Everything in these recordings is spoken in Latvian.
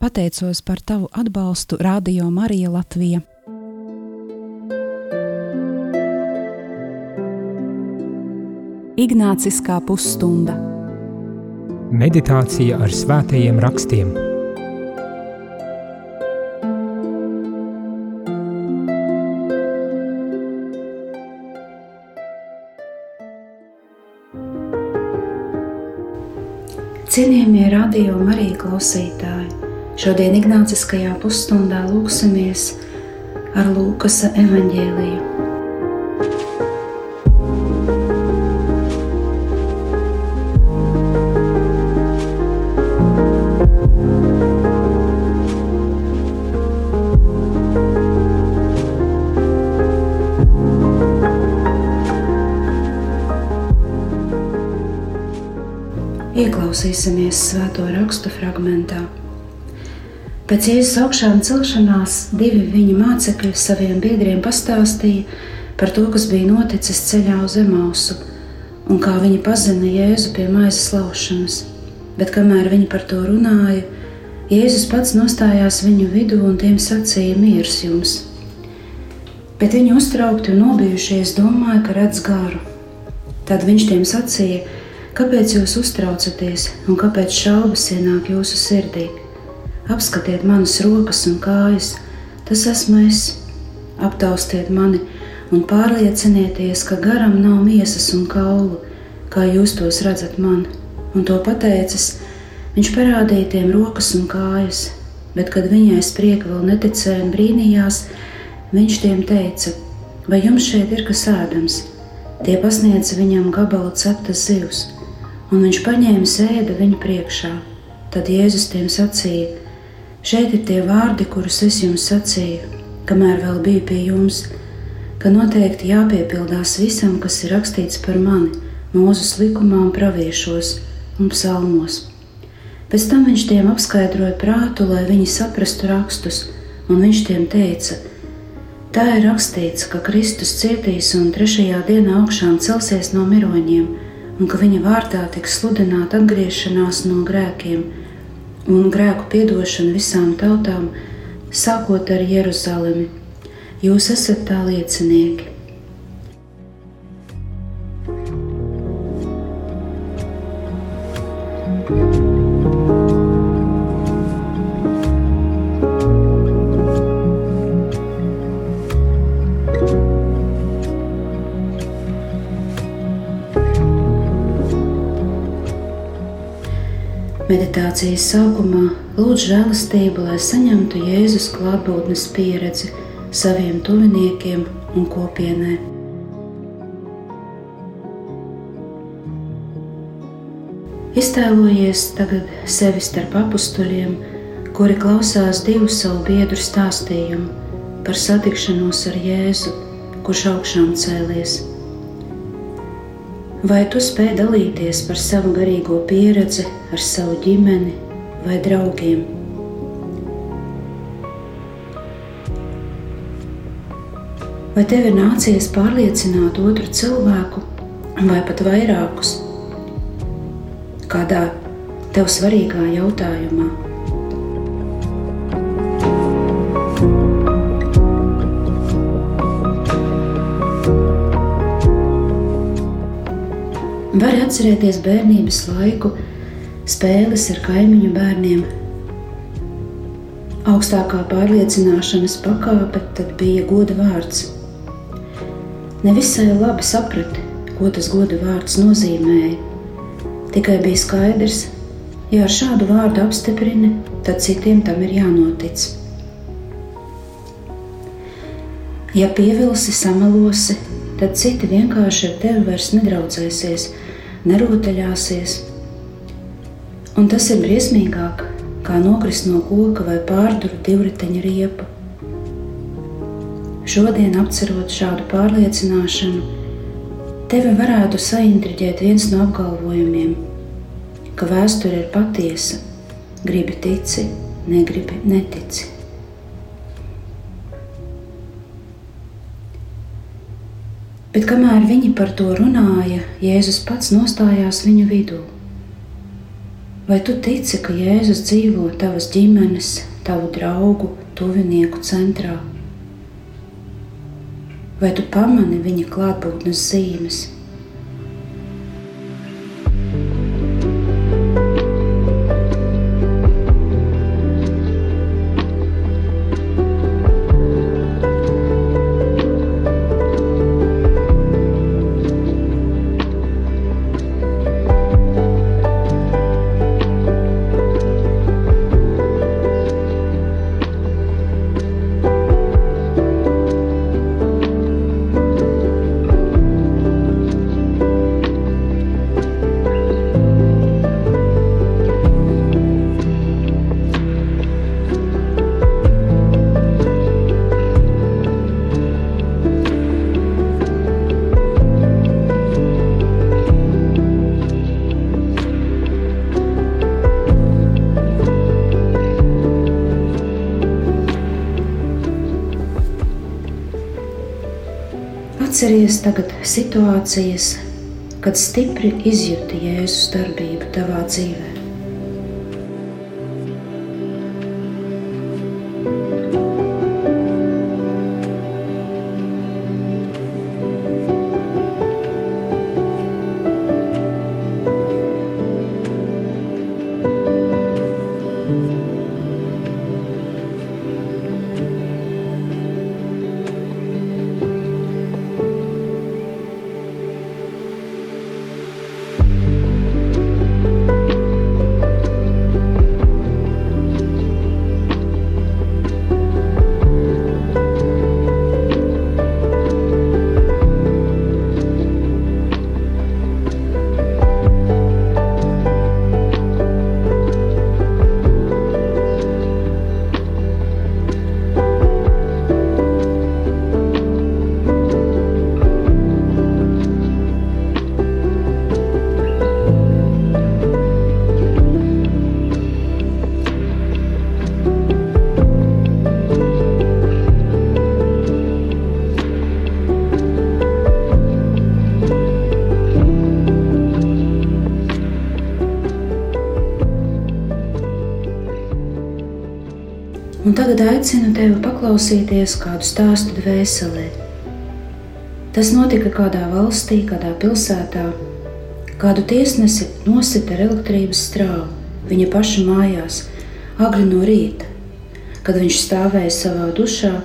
Pateicos par tavu atbalstu Radio Marija Latvija. Ignāciskā pusstunda Meditācija ar svētajiem rakstiem Cienījamie radio Marija klausītāji! Šodien Ignāciskajā pusstundā lūksimies ar Lūkasa evaņģēliju. Ieklausīsimies svēto rakstu fragmentā. Pēc Jēzus augšām celšanās divi viņa mācekļi saviem biedriem pastāstīja par to, kas bija noticis ceļā uz Emausu un kā viņi pazina Jēzu pie maizes laušanas. Bet kamēr viņi par to runāja, Jēzus pats nostājās viņu vidū un tiem sacīja: Mieres jums! Bet viņi uztraukti un nobijušies domāja, ka redz garu. Tad viņš tiem sacīja: Kāpēc jūs uztraucaties un kāpēc šaubas ienāk jūsu sirdī? Apskatiet manas rokas un kājas, tas esmu es. Aptaustiet mani un pārliecinieties, ka garam nav miesas un kaulu, kā jūs tos redzat man. Un to pateicis, viņš parādīja tiem rokas un kājas, bet kad viņai sprieka vēl neticēja un brīnījās, viņš tiem teica: Vai jums šeit ir kas ēdams? Tie pasniedza viņam gabalu ceptas zivs un viņš paņēma sēdi viņu priekšā. Tad Jēzus tiem sacīja: Šeit ir tie vārdi, kurus es jums sacīju, kamēr vēl biju pie jums, ka noteikti jāpiepildās visam, kas ir rakstīts par mani, mūzes likumā praviešos un psalmos. Pēc tam viņš tiem apskaidroja prātu, lai viņi saprastu rakstus, un viņš tiem teica: Tā ir rakstīts, ka Kristus cietīs un trešajā dienā augšām celsies no miroņiem un ka viņa vārdā tiks sludināta atgriešanās no grēkiem un grēku piedošana visām tautām, sākot ar Jeruzalemi. Jūs esat tā liecinieki. Meditācijas sākumā lūdzu žēlastību, lai saņemtu Jēzus klātbūtnes pieredzi saviem tuviniekiem un kopienai. Iztēlojies tagad sevi starp apstuļiem, kuri klausās divu savu biedru stāstījumu par satikšanos ar Jēzu, kurš augšām cēlies. Vai tu spēj dalīties par savu garīgo pieredzi ar savu ģimeni vai draugiem? Vai tev ir nācies pārliecināt otru cilvēku, vai pat vairākus, kādā tev svarīgā jautājumā? Var atcerēties bērnības laiku, spēles ar kaimiņu bērniem. Augstākā pārliecināšanas pakāpe tad bija goda vārds. Nevisai labi saprati, ko tas goda vārds nozīmēja. Tikai bija skaidrs, ja ar šādu vārdu apstiprini, tad citiem tam ir jānotic. Ja pievilsi, samalosi, tad citi vienkārši ar tevi vairs nedraudzēsies nerotaļāsies. Un tas ir briesmīgāk, kā nokrist no koka vai pārdurt divriteņa riepu. Šodien, apcerot šādu pārliecināšanu, tevi varētu saintriģēt viens no apgalvojumiem, ka vēsture ir patiesa, gribi tici, negribi netici. Bet kamēr viņi par to runāja, Jēzus pats nostājās viņu vidū. Vai tu tici, ka Jēzus dzīvo tavas ģimenes, tavu draugu, tuvinieku centrā? Vai tu pamani viņa klātbūtnes zīmes? Atceries tagad situācijas, kad stipri izjūti Jēzus darbību tavā dzīvē. Tevi paklausīties kādu stāstu dvēselē. Tas notika kādā valstī, kādā pilsētā. Kādu tiesnesi nosita ar elektrības strāvu viņa paša mājās, agri no rīta. Kad viņš stāvēja savā dušā,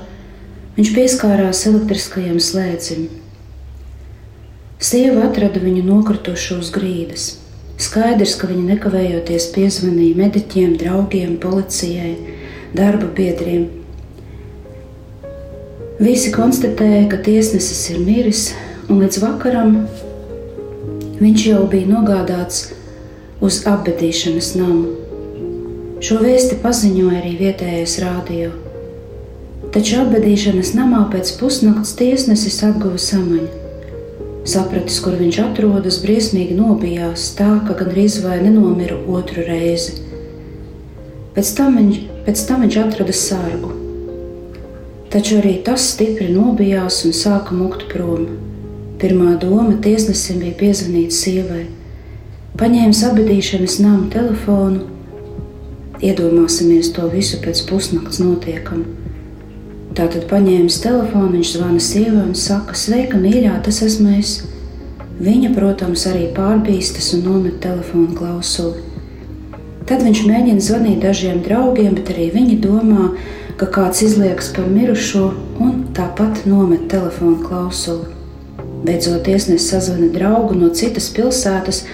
viņš pieskārās elektriskajam slēdzim. Sieva atrada viņu nokritušu uz grīdas. Skaidrs, ka viņa nekavējoties piezvanīja mediķiem, draugiem, policijai darba biedriem. Visi konstatēja, ka tiesnesis ir miris, un līdz vakaram viņš jau bija nogādāts uz apbedīšanas namu. Šo vēsti paziņoja arī vietējais rādio. Taču apbedīšanas namā pēc pusnakts tiesnesis atguva samaņu. Sapratis, kur viņš atrodas, briesmīgi nobijās tā, ka gandrīz vai nenomira otru reizi. Pēc tam viņš Pēc tam viņš atrada sārgu. Taču arī tas stipri nobijās un sāka mukt prom. Pirmā doma tiesnesim bija piezvanīt sievai. Paņēmis abadīšanas nama telefonu, iedomāsimies to visu pēc pusnakts notiekam. Tātad paņēmis telefonu, viņš zvana sievai un saka, sveika, mīļā, tas esmu es. Viņa, protams, arī pārbīstas un nomet telefonu klausuli. Tad viņš mēģina zvanīt dažiem draugiem, bet arī viņi domā, ka kāds izliekas par mirušo un tāpat nomet telefonu klausuli. Beidzot, tiesnesis sazvana draugu no citas pilsētas,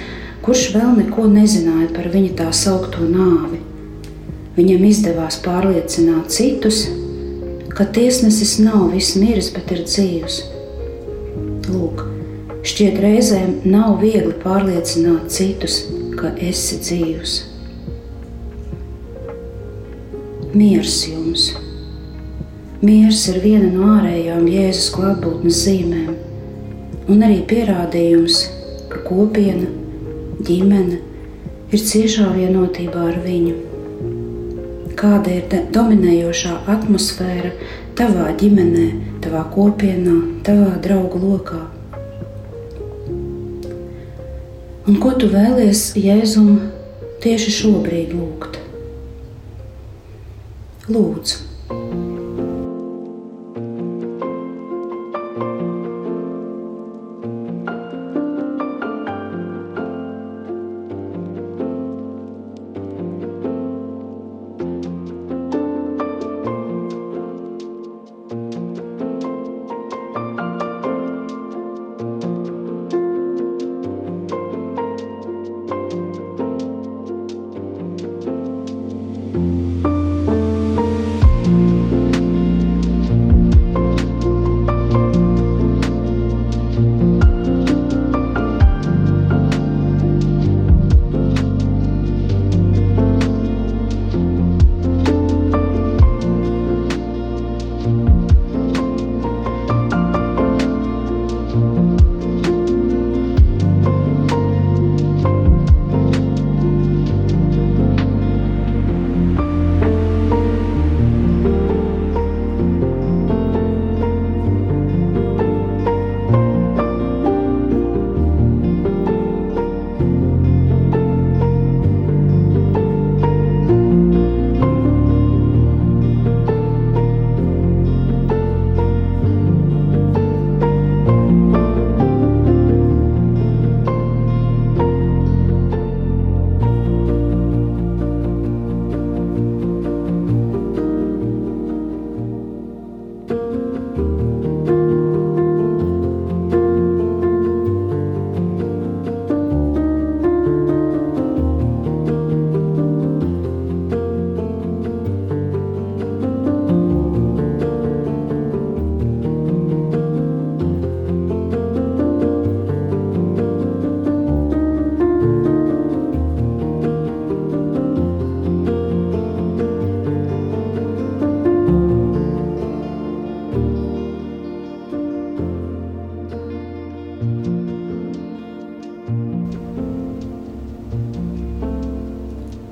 kurš vēl neko nezināja par viņa tā saukto nāvi. Viņam izdevās pārliecināt citus, ka tiesnesis nav viss miris, bet ir dzīvs. Lūk, šķiet, reizēm nav viegli pārliecināt citus, ka esi dzīvs. Miers jums! Miers ir viena no ārējām Jēzus klātbūtnes zīmēm, un arī pierādījums, ka kopiena, ģimene ir ciešā vienotībā ar viņu. Kāda ir dominējošā atmosfēra tavā ģimenē, tavā kopienā, tavā draugu lokā? Un ko tu vēlies Jēzum tieši šobrīd lūgt. Lūdzu!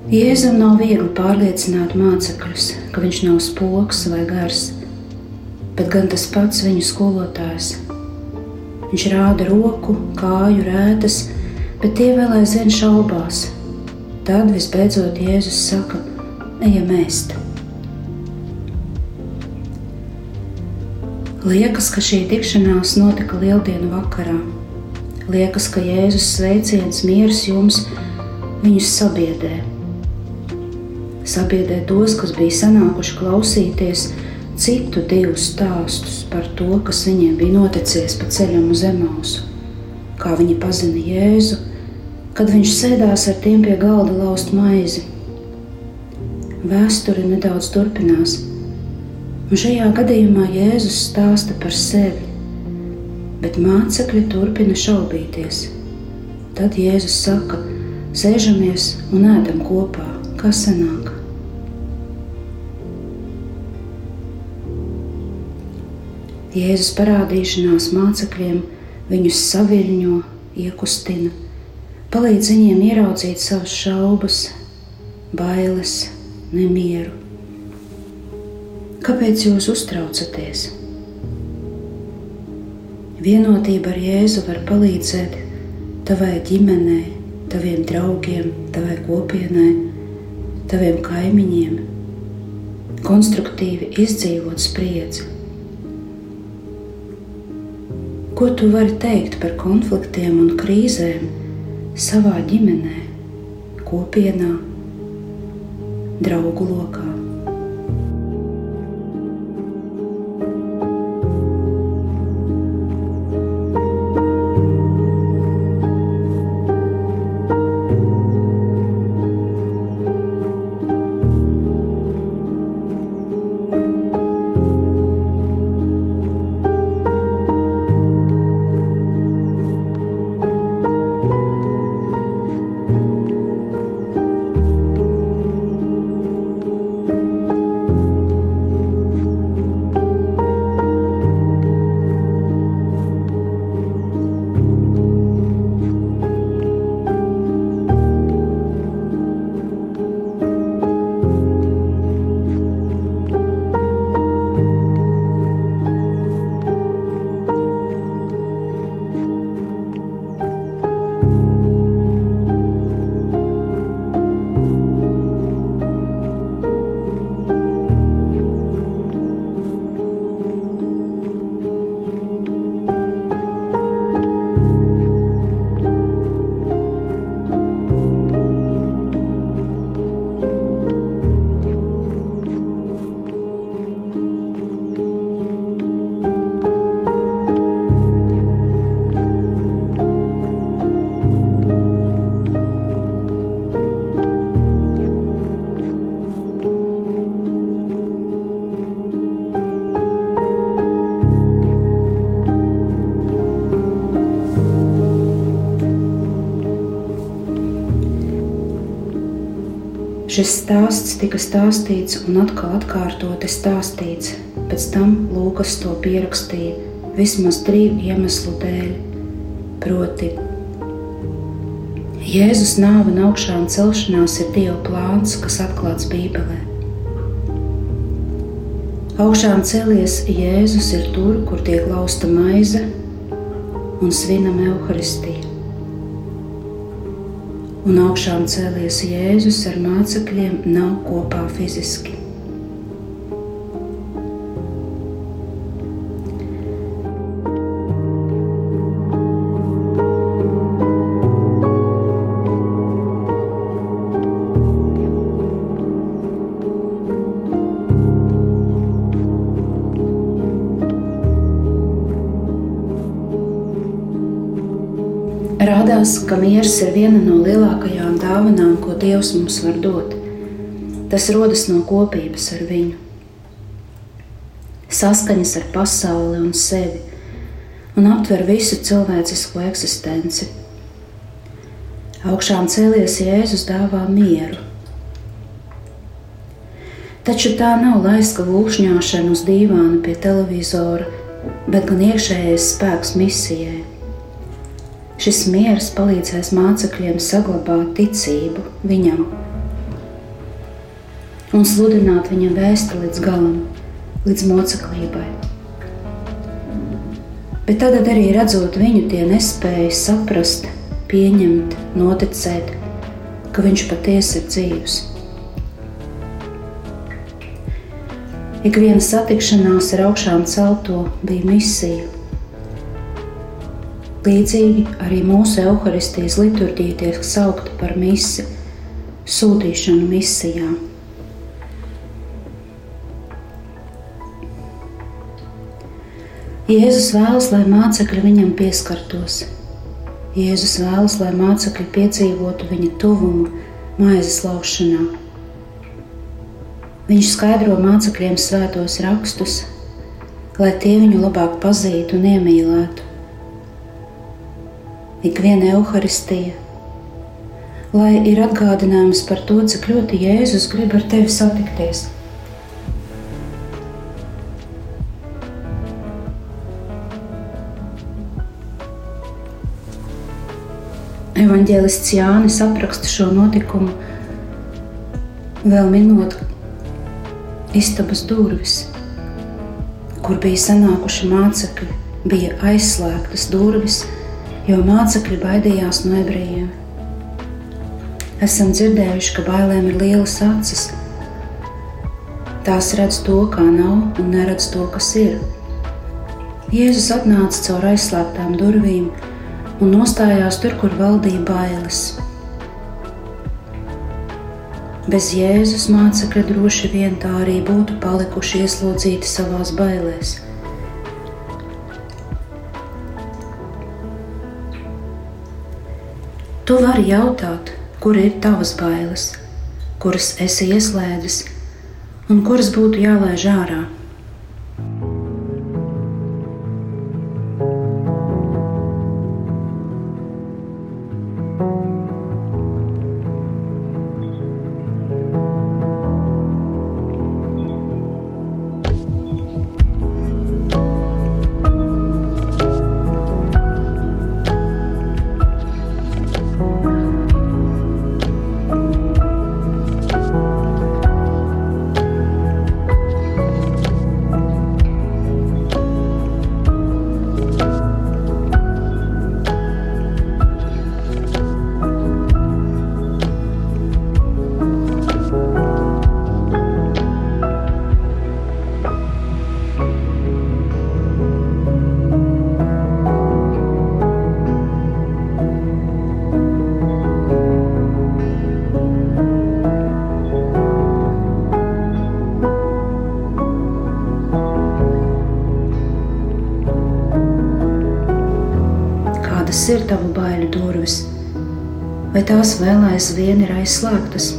Jēzum nav viegli pārliecināt mācekļus, ka viņš nav spoks vai gars, bet gan tas pats viņu skolotājs. Viņš rāda roku, kāju rētas, bet tie vēl aizvien šaubās. Tad visbeidzot Jēzus saka: Ejam ēst! Liekas, ka šī tikšanās notika lieldienu vakarā. Liekas, ka Jēzus sveiciens miers jums viņus sabiedē tos, kas bija sanākuši klausīties citu divu stāstus par to, kas viņiem bija noticis pa ceļam uz Emausu, kā viņi pazina Jēzu, kad viņš sēdās ar tiem pie galda laust maizi. Vēsture nedaudz turpinās, un šajā gadījumā Jēzus stāsta par sevi, bet mācekļi turpina šaubīties. Tad Jēzus saka: Sēžamies un ēdam kopā, kā senāk. Jēzus parādīšanās mācekļiem viņus saviļņo, iekustina, palīdz viņiem ieraudzīt savas šaubas, bailes, nemieru. Kāpēc jūs uztraucaties? Vienotība ar Jēzu var palīdzēt tavai ģimenei, taviem draugiem, tavai kopienai, taviem kaimiņiem, konstruktīvi izdzīvot spriedzi. Ko tu vari teikt par konfliktiem un krīzēm savā ģimenē, kopienā, draugu lokā? Šis stāsts tika stāstīts un atkal atkārtoti stāstīts. Pēc tam Lūkas to pierakstīja vismaz trīs iemeslu dēļ. Proti, Jēzus nāve un augšām celšanās ir Dieva plāns, kas atklāts Bībelē. Augšām celies Jēzus ir tur, kur tiek lausta maize un svinam evaharistiju un augšām cēlies Jēzus ar mācekļiem nav kopā fiziski. Ka miers ir viena no lielākajām dāvanām, ko Dievs mums var dot. Tas rodas no kopības ar viņu, saskaņas ar pasauli un sevi, un aptver visu cilvēcisko eksistenci. Augšām cēlies Jēzus dāvā mieru. Taču tā nav laiska gulšņāšana uz dīvāna pie televizora, bet gan iekšējais spēks misijai. Šis miers palīdzēs mācekļiem saglabāt ticību viņam un sludināt viņa vēstu līdz galam, līdz moceklībai. Bet tagad arī redzot viņu, tie nespēja saprast, pieņemt, noticēt, ka viņš patiesi ir dzīvs. Ik viena satikšanās ar augšām celto bija misija Līdzīgi arī mūsu evaharistijas liturģija tiek saukta par misi, sūtīšanu misijā. Jēzus vēlas, lai mācekļi viņam pieskartos. Jēzus vēlas, lai mācekļi piedzīvotu viņa tuvumu maizes laušanā. Viņš skaidro mācekļiem svētos rakstus, lai tie viņu labāk pazītu un iemīlētu ik viena evaharistija, lai ir atgādinājums par to, cik ļoti Jēzus grib ar tevi satikties. Evanģēlists Jānis apraksta šo notikumu, vēl minot istabas durvis, kur bija sanākuši mācekļi, bija aizslēgtas durvis, jo mācekļi baidījās no ebrejiem. Esam dzirdējuši, ka bailēm ir lielas acis. Tās redz to, kā nav, un neredz to, kas ir. Jēzus atnāca caur aizslēgtām durvīm un nostājās tur, kur valdīja bailes. Bez Jēzus mācekļi droši vien tā arī būtu palikuši ieslodzīti savās bailēs. Tu vari jautāt, kur ir tavas bailes, kuras esi ieslēdzis un kuras būtu jālaiž ārā. Tās vēl aizvien ir aizslēgtas?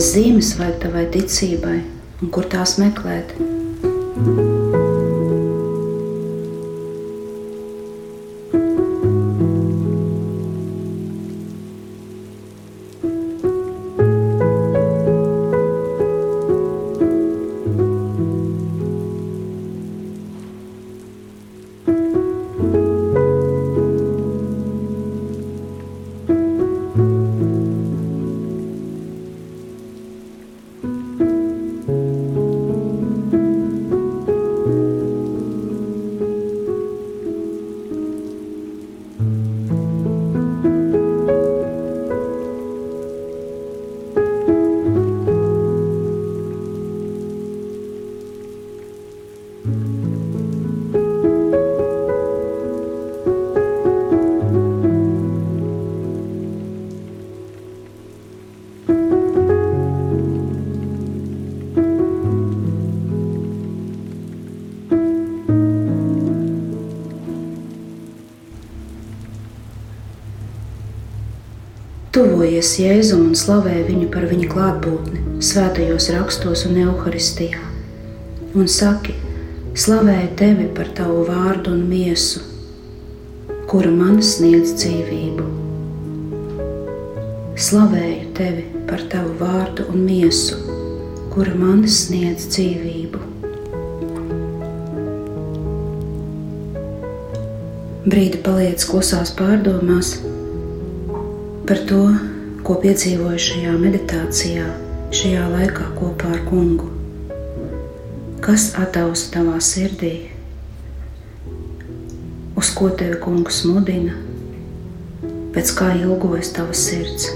Kādas zīmes vajag tavai ticībai un kur tās meklēt. Tuvojies Jēzum un slavē viņu par viņa klātbūtni, svētajos rakstos un evaharistijā. Un saki, slavēju tevi par tavu vārdu un miesu, kura man sniedz dzīvību. Slavēju tevi par tavu vārdu un miesu, kura man sniedz dzīvību. Brīdi paliec klusās pārdomās par to, ko piedzīvoju šajā meditācijā, šajā laikā kopā ar kungu. Kas attausa tavā sirdī? Uz ko tevi kungs mudina? Pēc kā ilgojas tava sirds?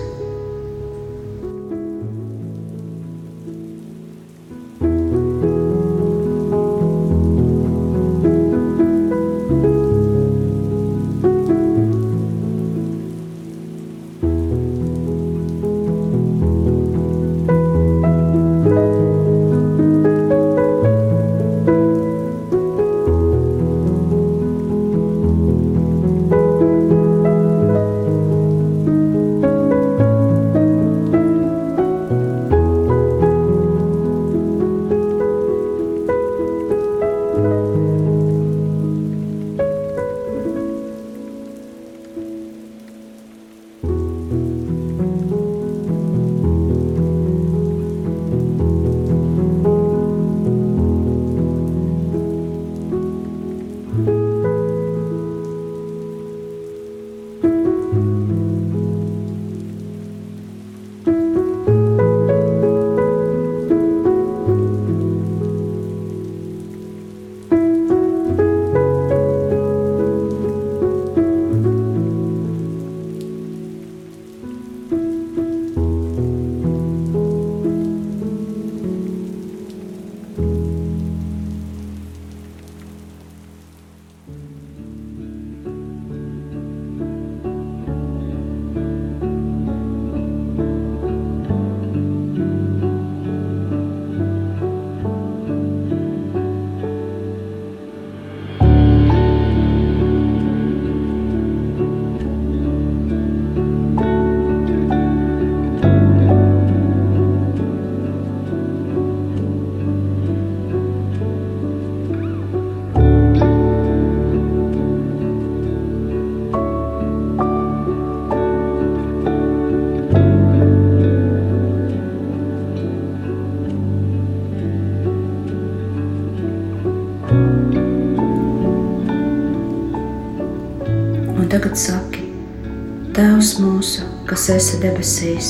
Tēvs mūsu, kas esi debesīs,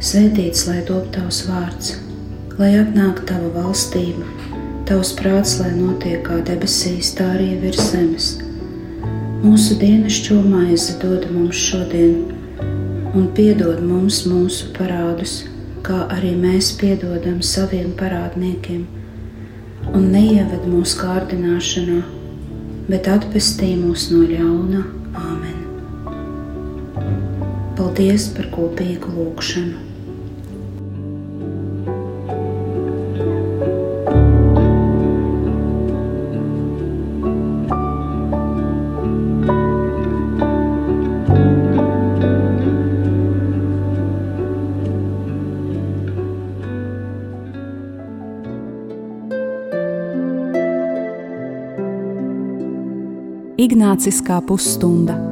svētīts lai top tavs vārds, lai atnāktu tava valstība, tavs prāts, lai notiek kā debesīs, tā arī virs zemes. Mūsu dienascho maizi dod mums šodien, un piedod mums mūsu parādus, kā arī mēs piedodam saviem parādniekiem, un neieved mūsu kārdināšanā, bet atpestī mūs no ļauna Āmen! Paldies par kopīgu lūgšanu! Ignāciskā pusstunda.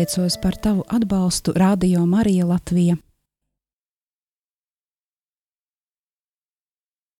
Pateicos par tavu atbalstu Radio Marija Latvija